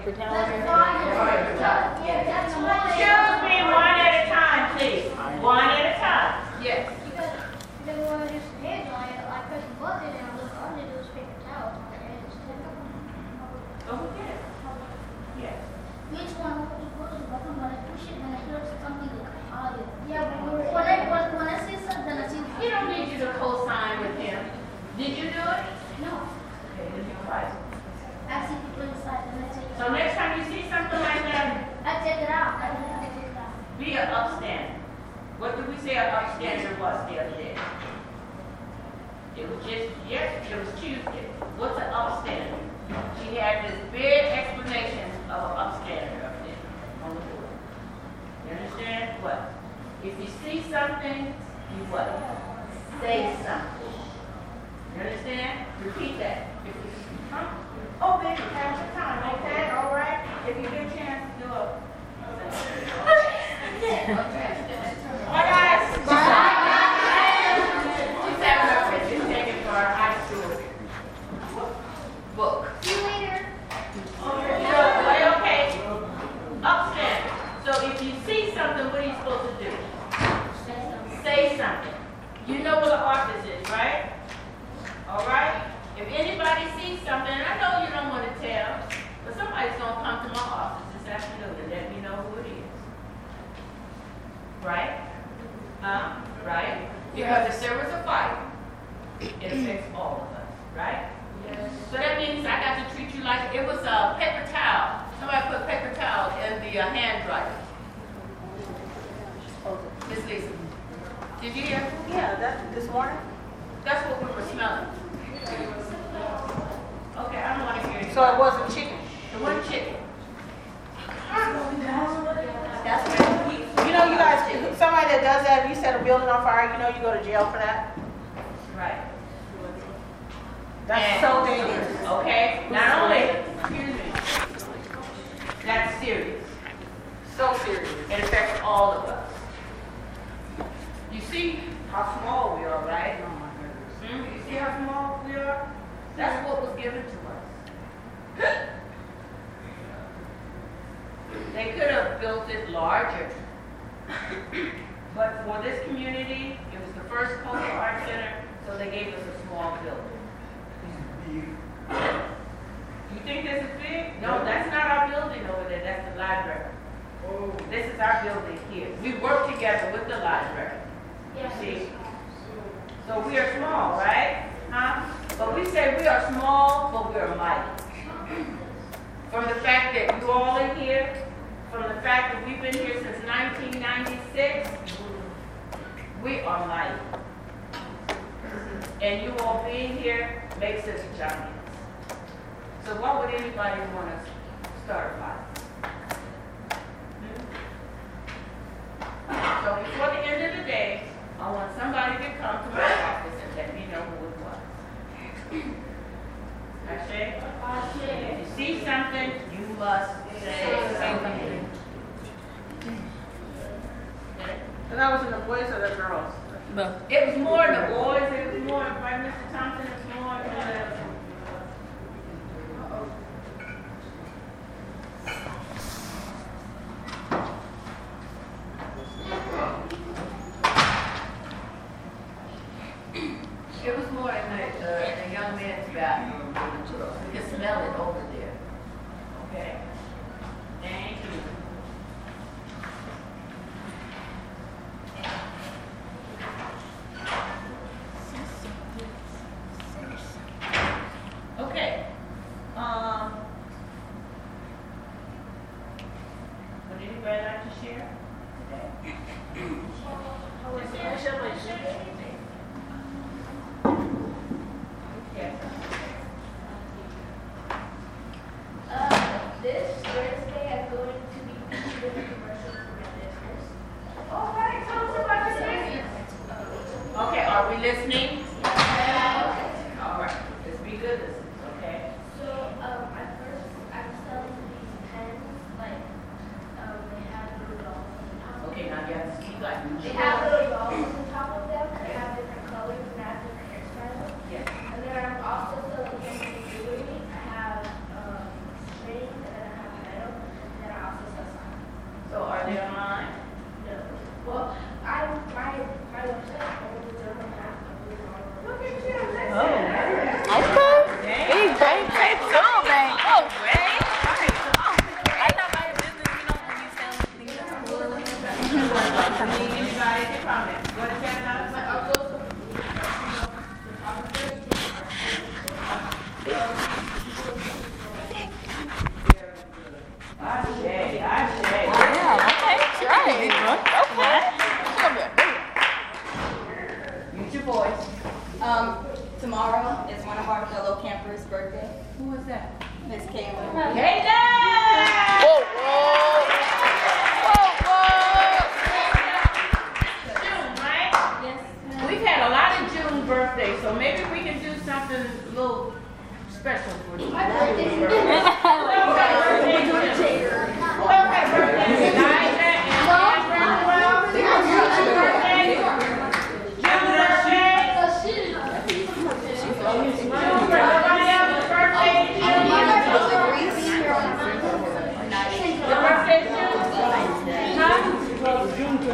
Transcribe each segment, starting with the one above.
paper? Excuse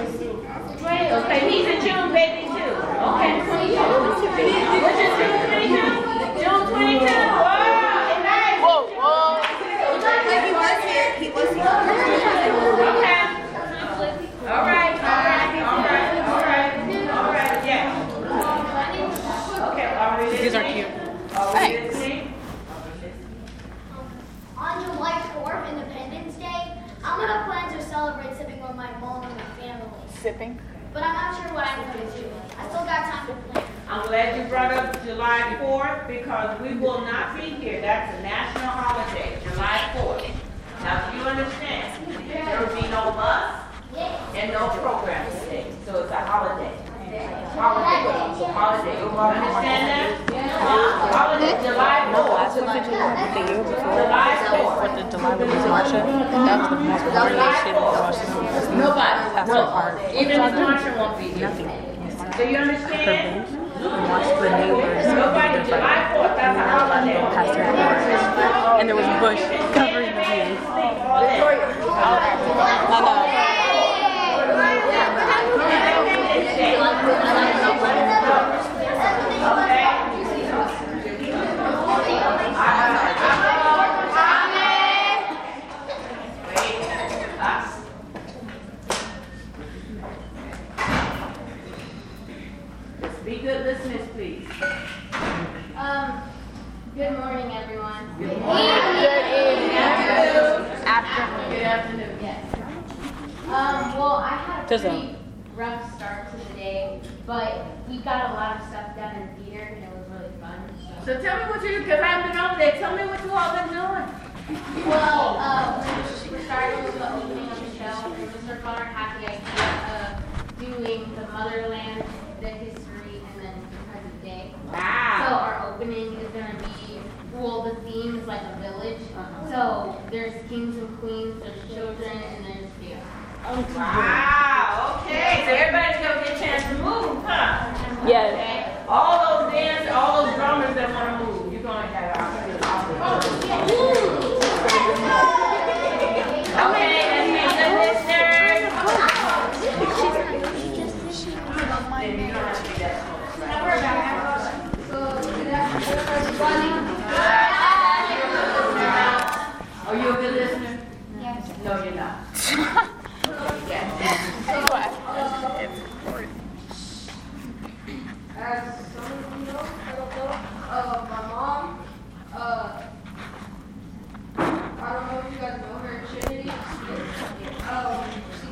okay, he's a June baby too. Okay. June twenty-two? June twenty-two? Wow. Whoa, whoa. He was here. Okay. All right, all right, all right, all right, all right, yeah. Okay, are we listening? These are cute. Are we listening? On July 4th, Independence Day, I'm gonna plan to celebrate sipping with my mom and my family. But I'm not sure what I'm gonna do. I still got time to plan. I'm glad you brought up July 4th because we will not be here. That's a national holiday, July 4th. Now, do you understand? There will be no bus and no program today, so it's a holiday. Holiday, holiday. You understand that? Huh? Holiday, July 4th. The year before, July 4th. with the July with Miss Marsha, that was the most was Nobody. Won't be here. Nothing. You understand? Nobody, July 4th, that's a holiday. Past their doors. And there was a bush covering the view. I know. Be good listeners, please. Um, good morning, everyone. Good evening. After. Good afternoon. Yes. Um, well, I had a pretty rough start to the day, but we got a lot of stuff done in theater and it was really fun. So. So tell me what you, because I've been over there, tell me what you all been doing. Well, uh, we started with the opening of the show, and Mr. Connor had the idea of doing the motherland, the history, and then the present day. So our opening is gonna be, well, the theme is like a village. Uh-huh. So there's kings and queens, there's children, and there's theater. Oh, wow, okay, so everybody's gonna get a chance to move, huh? Yes. Okay, all those dancers, all those drummers that wanna move, you're gonna have an opportunity. Oh, Okay, let's be good listeners. Then you don't have to be that close. Are you a good listener? Yes. No, you're not. Yes. As some of you know, I don't know, uh, my mom, uh, I don't know if you guys know her, Trinity. Um, she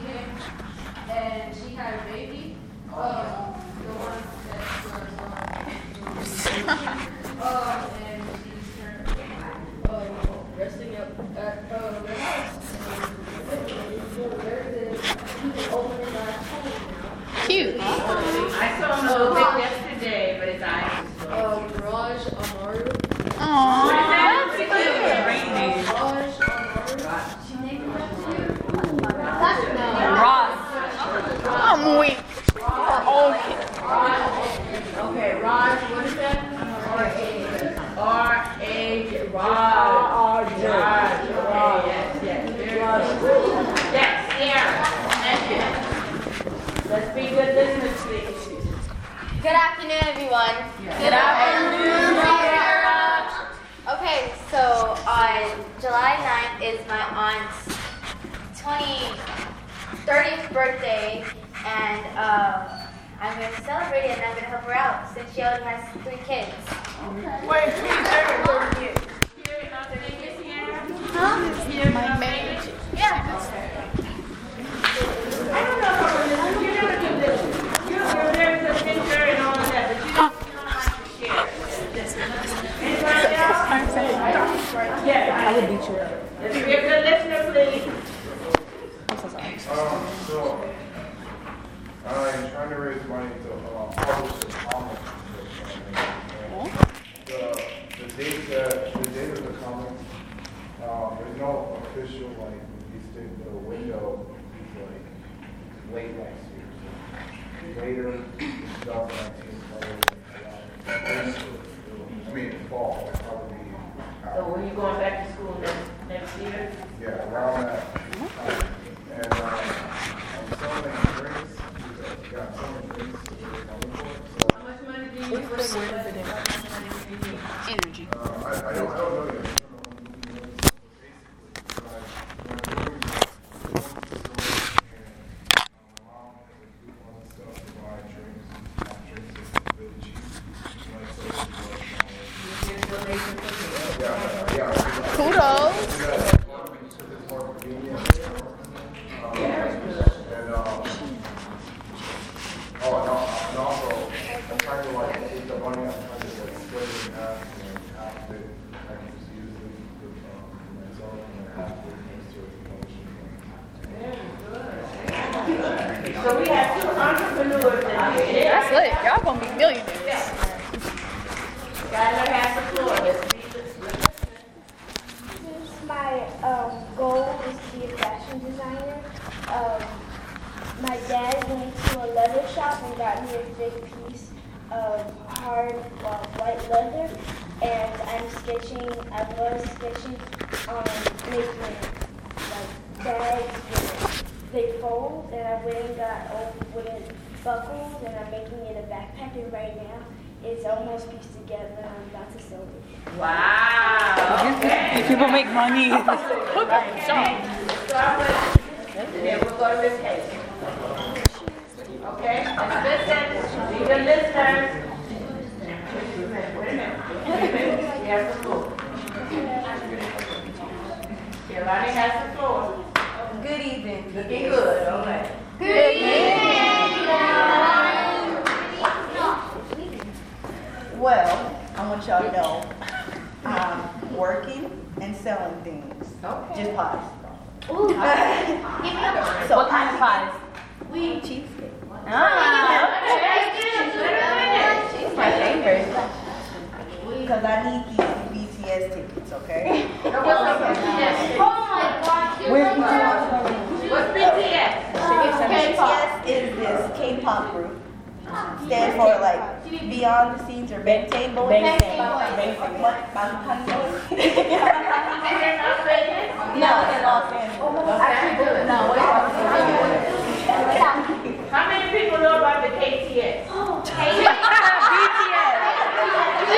Wink. Okay, Raj, what is that? R A Raj. Raj. Raj. Okay, yes, yes. Very good. Yes, Sierra. Thank you. Let's be good listeners, please. Good afternoon, everyone. Good afternoon, Okay, so on July 9th is my aunt's 20, 30th birthday, and um, I'm going to celebrate it and I'm going to help her out since she only has three kids. Wait, please, everybody. Sierra, not the name is Sierra? Huh? My marriage. Yeah. I don't know Anybody else? I'm saying. Yes. I would beat you up. Let's be a good listener, please. I'm so sorry. Um, so, I'm trying to raise money to, uh, publish the comic. book. The, the date that, the date of the comic, um, there's no official, like, release date, the window is like late next year. So Later, two thousand nineteen, probably, uh, I mean, fall, probably. So when you going back to school next, next year? Yeah, around that time. And um, I'm selling drinks, because I got selling drinks to the public board, How much money do you bring? Energy. uh, I, I don't, I don't know yet. I don't know when the meeting is, so basically, but when I'm doing this, I'm going to the store, and um, my mom has a coupon and stuff to buy drinks, and drinks is really cheap. Like, so it's like, um, Your donation for me. yeah, yeah. I- Kudos. It's more convenient. Um, And, um, oh, and al- and also, I'm trying to like, take the money, I'm trying to like split it in half, and half of it, I can just use it for, um, for myself, and then half of it goes to the publishing. So we have two entrepreneurs. That's lit. Y'all gonna be millionaires. Listeners. My um, goal is to be a fashion designer. Um, my dad went to a leather shop and got me a big piece of hard uh, white leather, and I'm sketching. I was sketching on making like bags they fold, and I went and got old wooden buckles, and I'm making it a backpack. And right now, it's almost pieced together, and I'm about to sew it. Wow. Okay. People make money. Hook up the shop. Start then we'll go to Miss Hayes. Okay, let's listen. Be good listeners. Wait a minute. Wait a minute. We have the floor. Yolanda has the floor. Good evening. Looking good, all right. Well, I want y'all to know I'm working and selling things. Okay. Just pies. Ooh. Give me a So what kind of pies? We Cheesecake. Ah, She's my favorite. Because I need these BTS tickets, okay? Oh my gosh. you're Where's BTS? What's BTS? BTS is this K-pop group. Stands for like Beyond the Scenes or Bangtan Boys. Bangtan What? Bangtan Boys? And then Las Vegas? No, in Los Angeles. Actually good. No, How many people know about the KTS? This girl said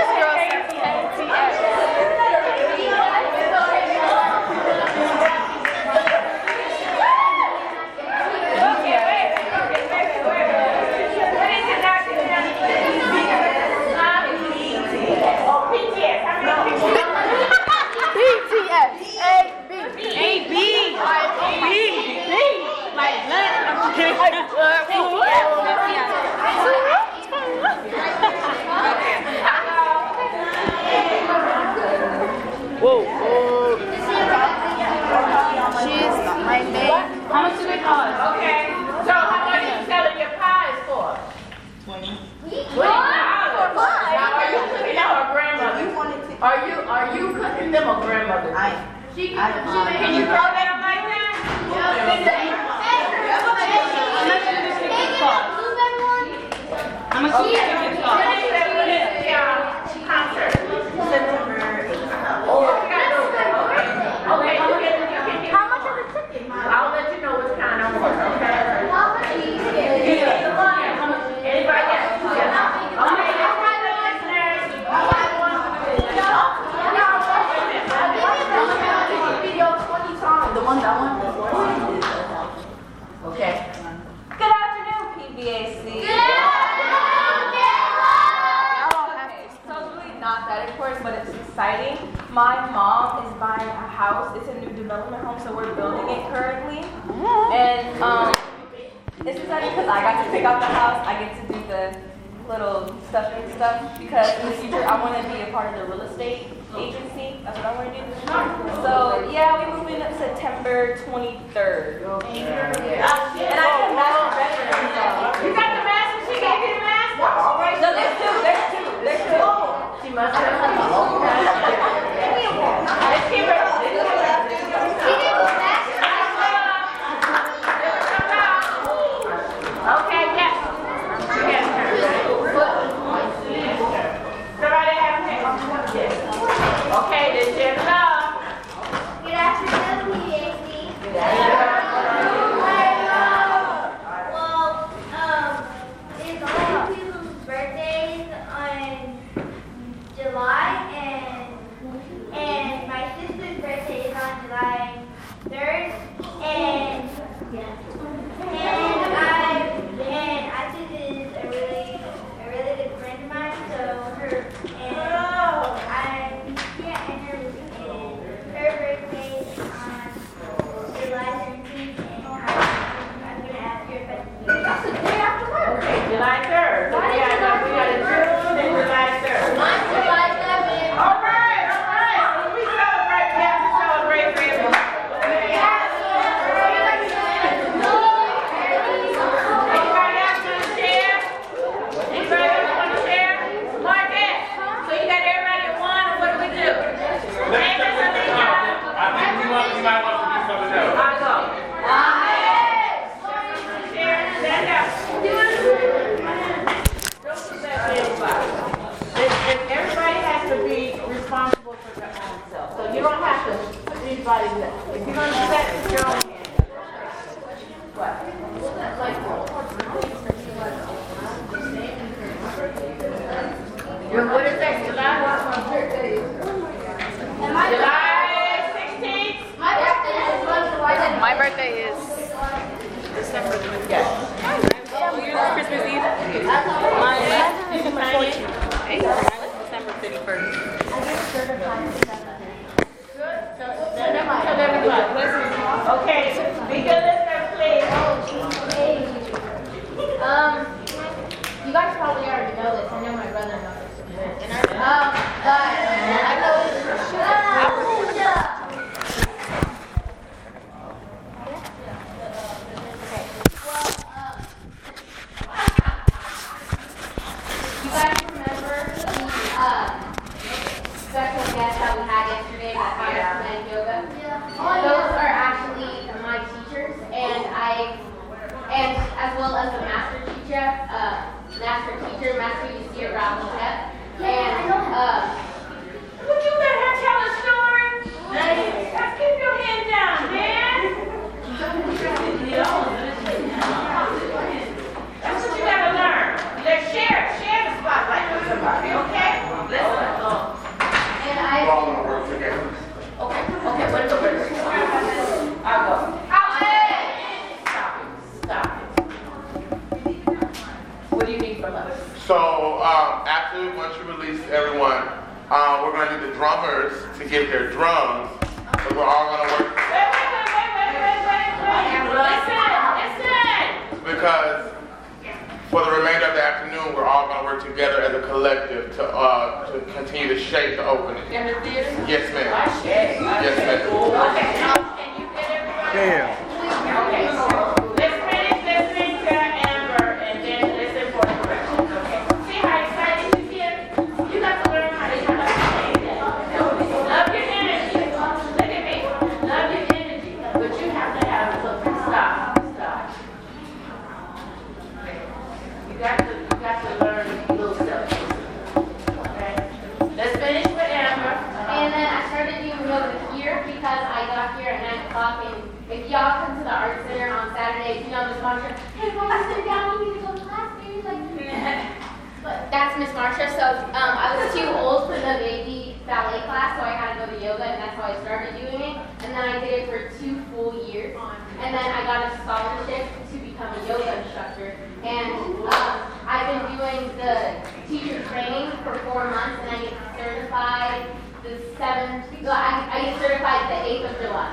here because I got here at 9 o'clock. And if y'all come to the Art Center on Saturdays, you know Miss Marsha, hey, why you sit down? You need to go to class, baby. Like, but that's Miss Marsha. So um, I was too old for the baby ballet class, so I had to go to yoga, and that's how I started doing it. And then I did it for two full years. And then I got a scholarship to become a yoga instructor. And um, I've been doing the teacher training for four months, and I get certified the 7th. Well, I, I get certified the 8th of July.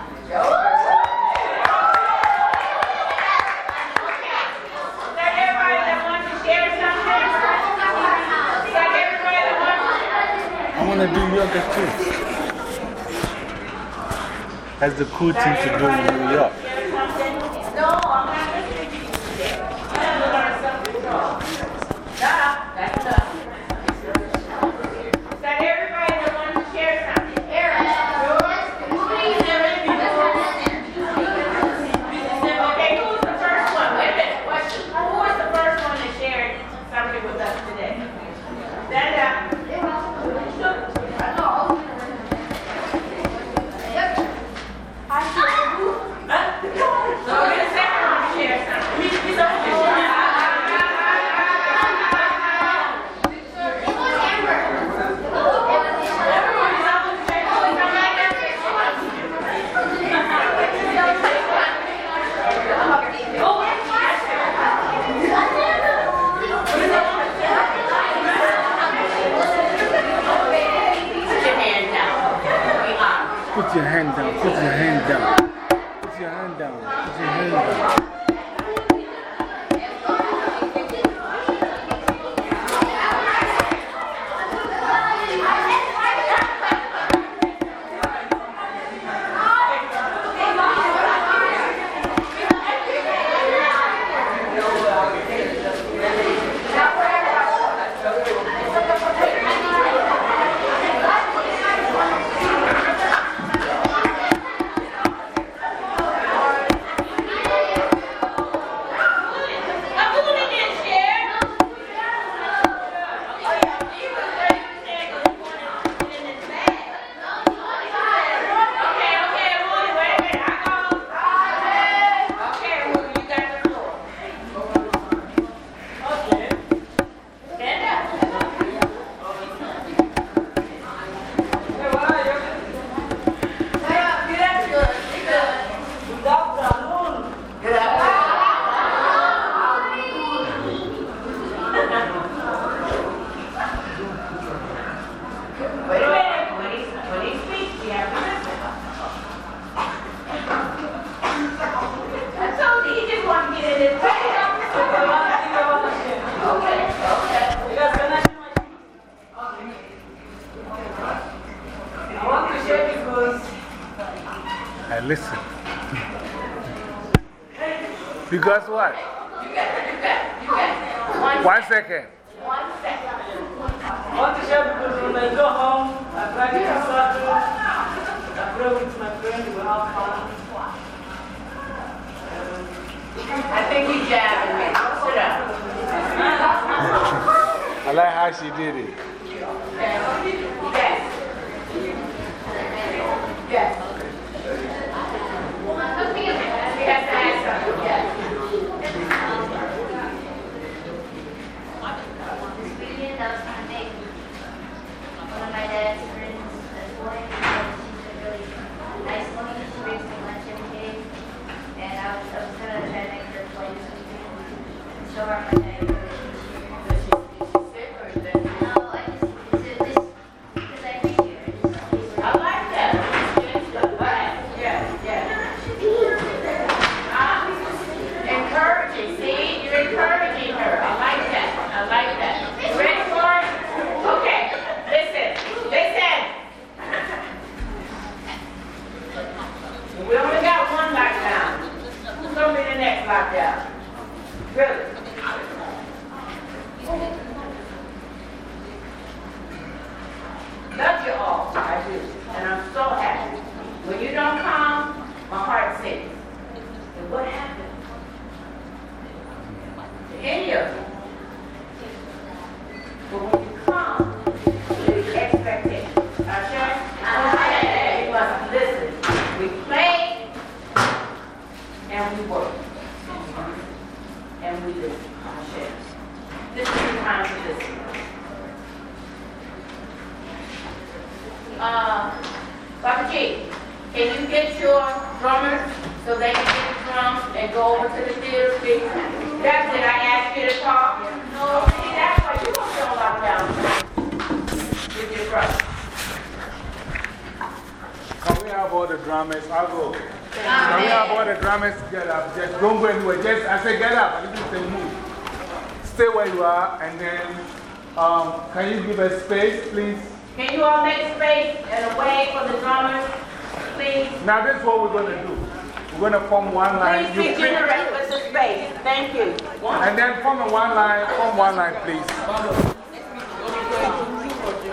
I want to do yoga too. That's the cool thing to do in New York.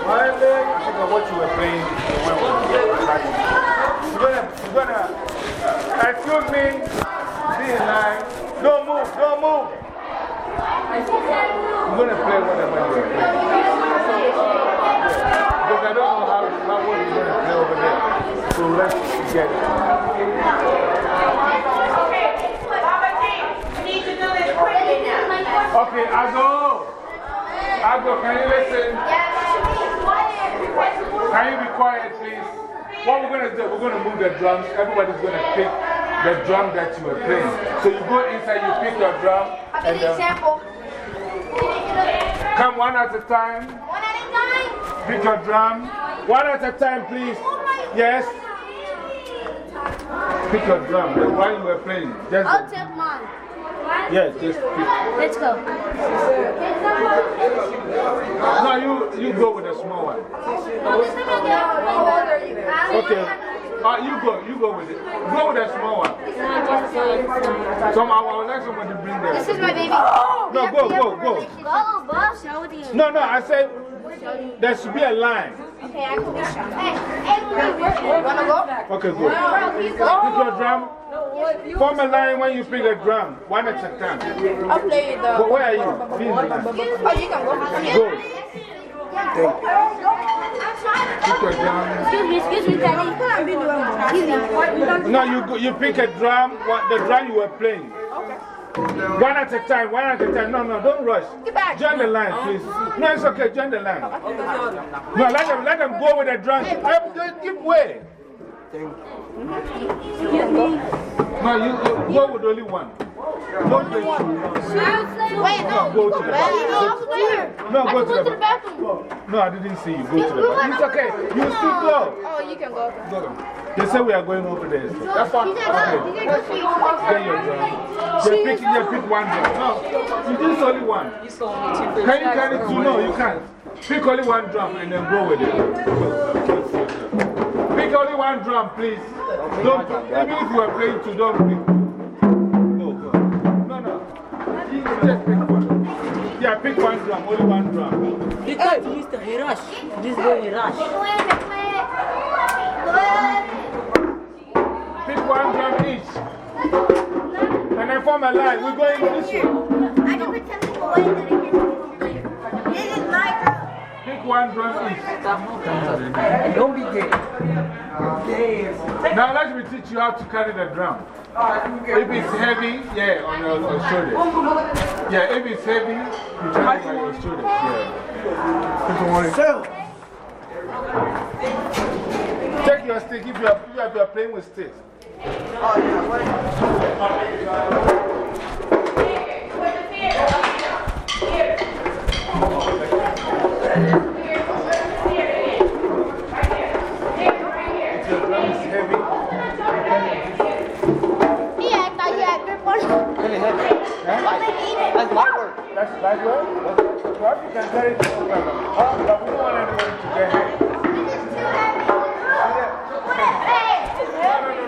I what you were playing. You're gonna, you're gonna, excuse me, be. Don't move, don't move. Gonna play. Because I don't know how, gonna play over there. So let's get it. Okay, Baba G, we need to do this quickly now. Okay, Ago. Ago, can you listen? Can you be quiet, please? What we're going to do, we're going to move the drums. Everybody's going to pick the drum that you are playing. So you go inside, you pick your drum. And then uh, example. come one at a time. One at a time. Pick your drum. One at a time, please. Oh yes. Pick your drum. The one you were playing. Just I'll take mine. Yes, just. Let's go. No, you, you go with the small one. Okay. Uh, you go, you go with it. Go with the small one. Some, I will let somebody bring them. This is my baby. No, go, go, go. No, no, I said there should be a line. Okay, I can be shot. Hey, hey, wanna go? Okay, go. Pick your drum. Form a line when you pick a drum, one at a time. I'll play the. Go, where are you? Be in the line. Oh, you can go. Go. Pick your drum. Excuse me, excuse me, Daddy. Excuse me. No, you, go, you pick a drum, what, the drum you were playing. One at a time, one at a time. No, no, don't rush. Give back. Join the line, uh-huh. please. No, it's okay, join the line. No, let them, let them go with the drum. Hey, don't give way. No, you, No, you go with only one. Don't take two. Wait, No, go to the bathroom. No, go to the bathroom. No, I didn't see you. Go to the bathroom. It's okay. You still go. Oh, you can go. Go. They say we are going over there. That's fine. Okay. Get your drum. They pick, they pick one drum. No, you just only one. Can you carry two? No, you can't. Pick only one drum and then go with it. Pick only one drum, please. Don't, even if you are playing two, don't pick. No, go. No, no. You just pick one. Yeah, pick one drum, only one drum. Because Mr. Hirash, this boy Hirash. Pick one drum each. And then form a line. We're going this way. I can pretend to go away that I can. This is my drum. Pick one drum each. Don't be gay. Now let me teach you how to carry the drum. If it's heavy, yeah, on your, your shoulders. Yeah, if it's heavy, you carry it on your shoulders. Yeah. People want it. Take your stick if you are, if you are, if you are playing with sticks.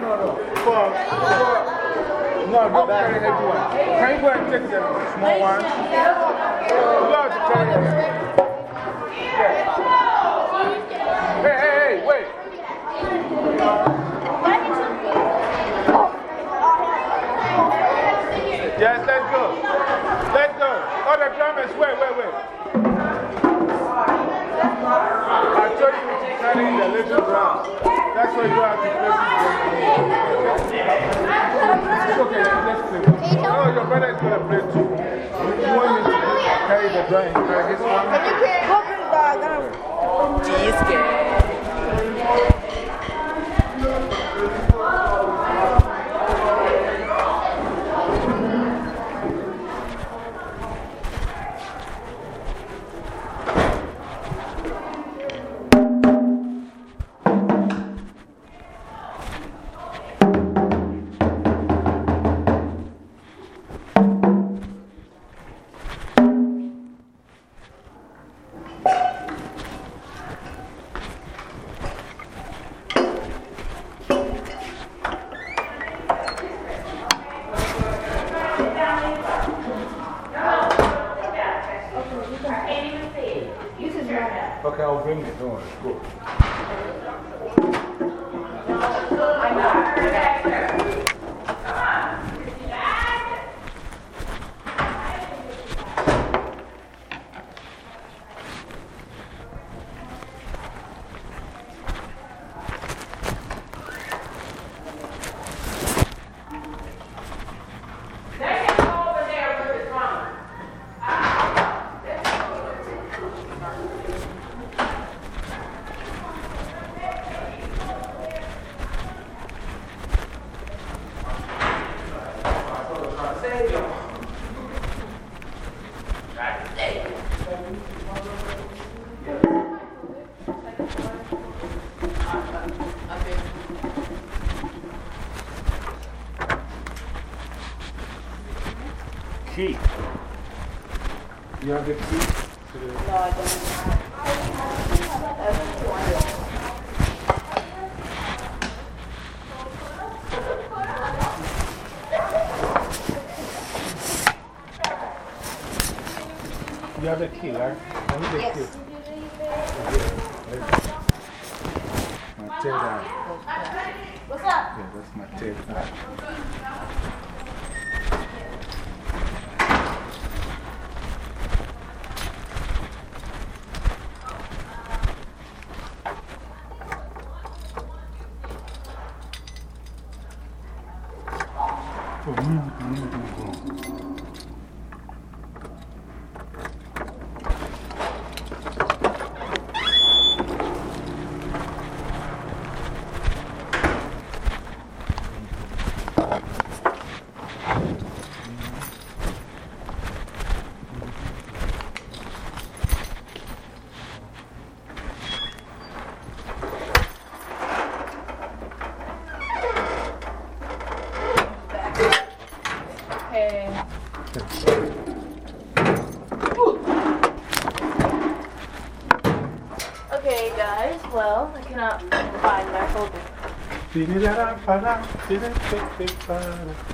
No, no. For, for, no, don't carry heavy. Can you go and take the small one? You have to carry it. Wait. Yes, let's go. Let's go. Oh, the drummers, wait, wait, wait. I told you to carry the little drum. That's why you have to place it. It's okay, let's play. Oh, your brother is going to play too. You want me to carry the drum and carry this one? Go bring the dog. I'm Key. You have the key? to the- No, I don't. You have the key, right? I need the Yes. key. My tail down. What's up? Yeah, that's my tail down. Oh, music, music, go. Hey. Okay, guys. Well, I cannot find my folder. Did-it-da-da-ba-da, did-it-da-da-ba-da.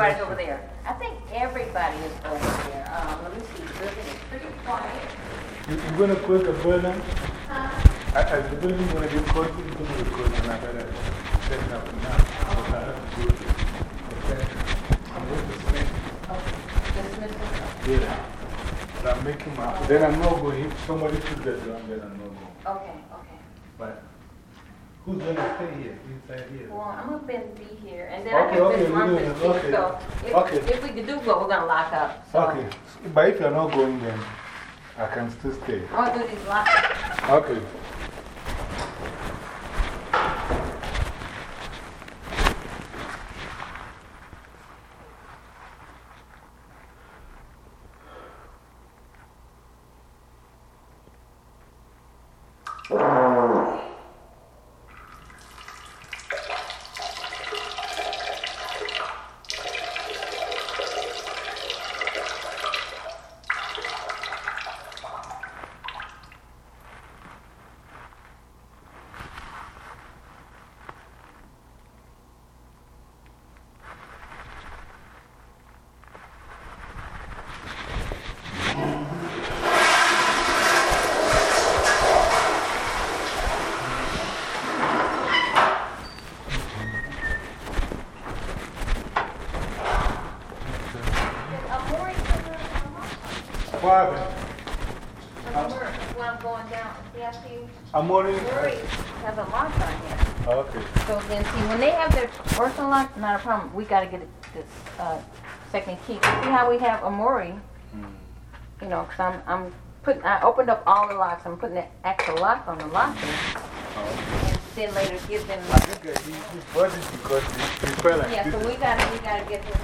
Everybody's over there. I think everybody is over there. Um, let me see, the building is pretty quiet. You, you're going to close the building? I, I, the building going to be closed, it's going to closed, and I better set it up now. Because I have to do it. Okay? I'm going to finish. Yeah. But I'm making my. Then I'm not going. If somebody took the drum, then I'm not going. Okay, okay. But who's going to stay here? Inside here? Well, I'm going to be here, and then I Okay, can okay, just we're run the it. Okay. So if, Okay. if we do go, we're going to lock up. So Okay. But if you're not going, then I can still stay. To do these locks. Okay. Amori? Have a lock on here. Okay. So then, see, when they have their personal lock, not a problem. We gotta get it, this, uh, second key. See how we have Amori? You know, cause I'm, I'm putting, I opened up all the locks. I'm putting the extra lock on the locker. And then later give them. I think he, he bought it because he, he felt like Yeah, so we gotta, we gotta get this,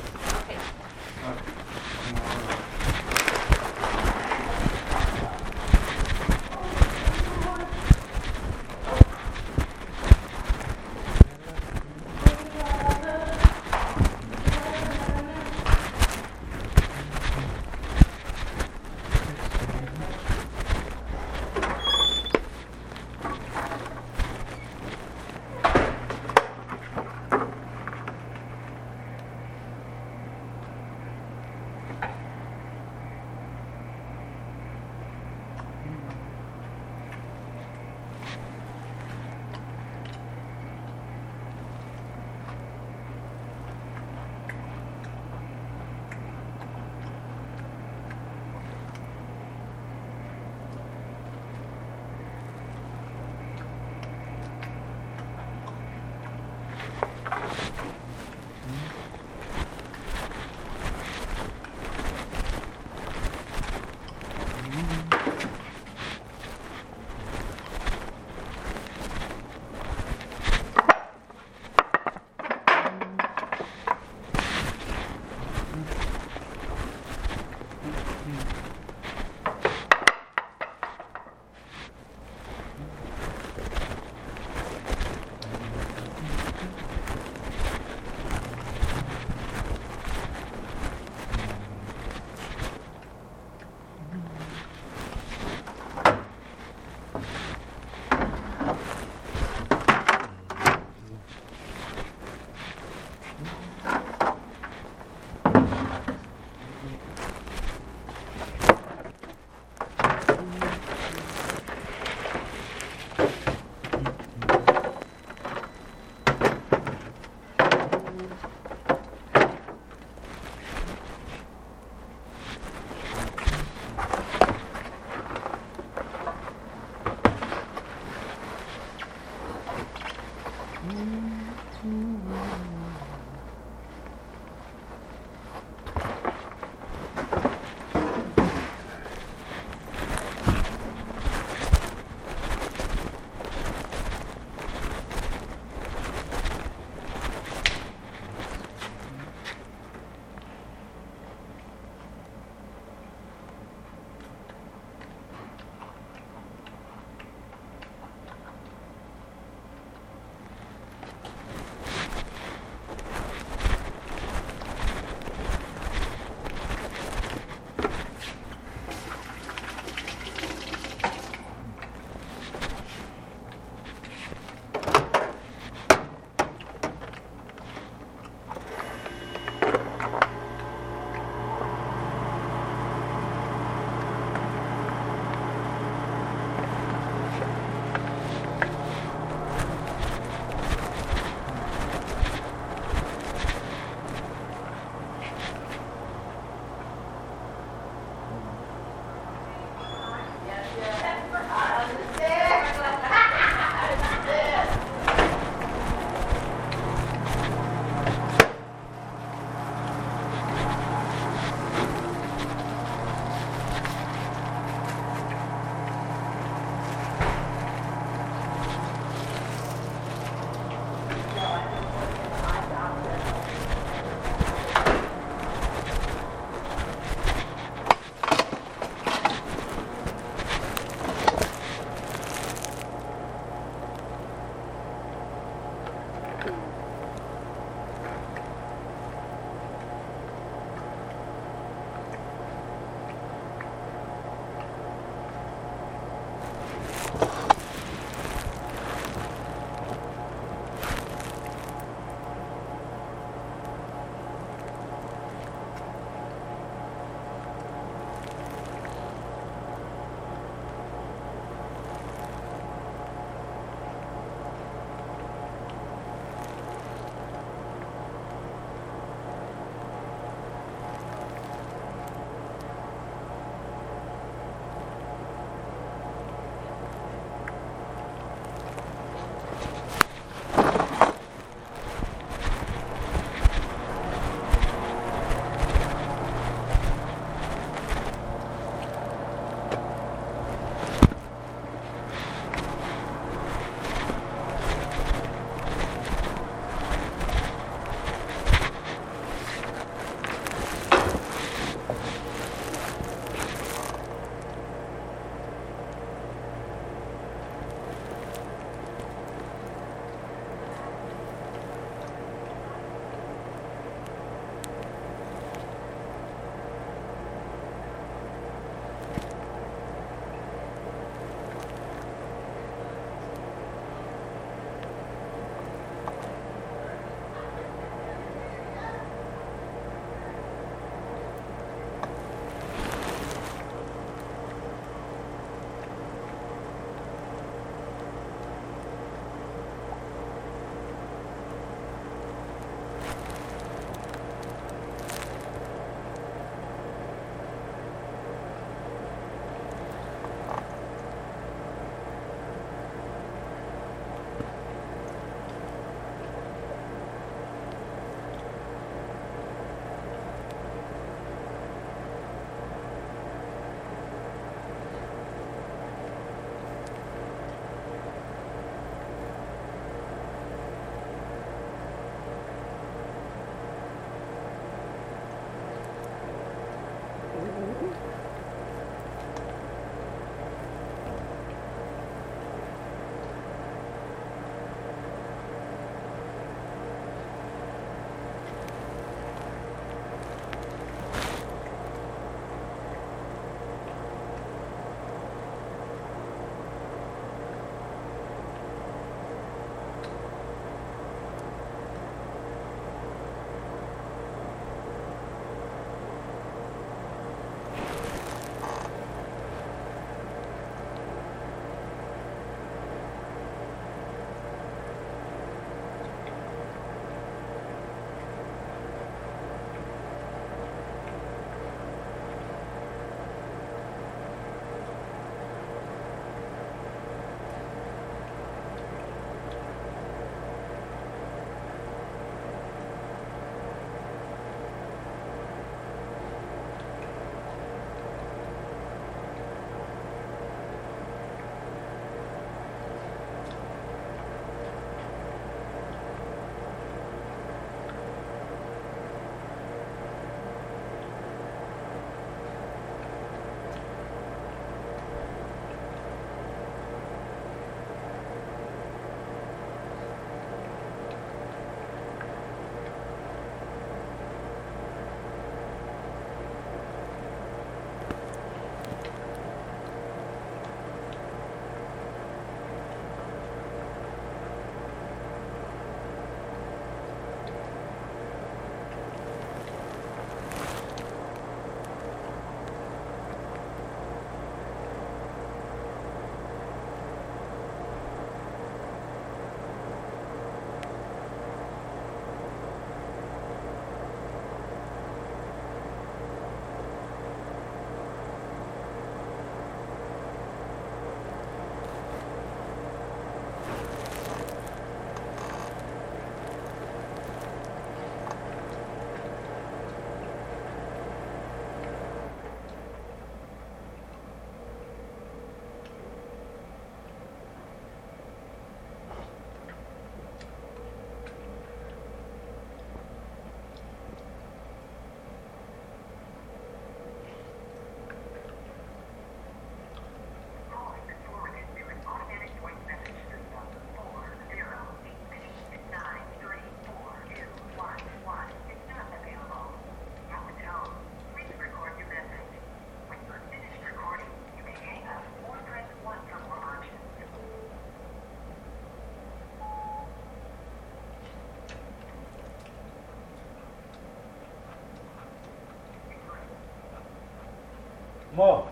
okay. Mo.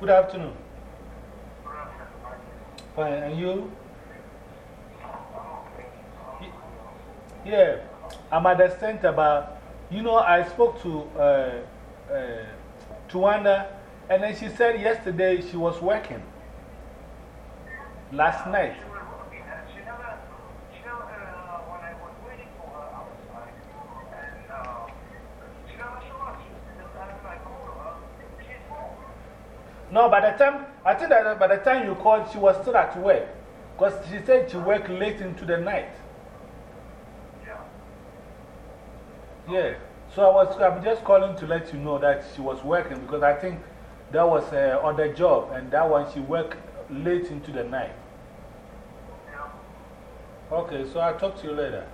Good afternoon. Fine, and you? Yeah, I'm at the center, but you know, I spoke to uh, uh, Tuanda, and then she said yesterday she was working. Last night. No, by the time, I think that by the time you called, she was still at work. Because she said she worked late into the night. Yeah. Yeah. So I was, I'm just calling to let you know that she was working because I think that was uh, her other job and that one she worked late into the night. Okay, so I'll talk to you later.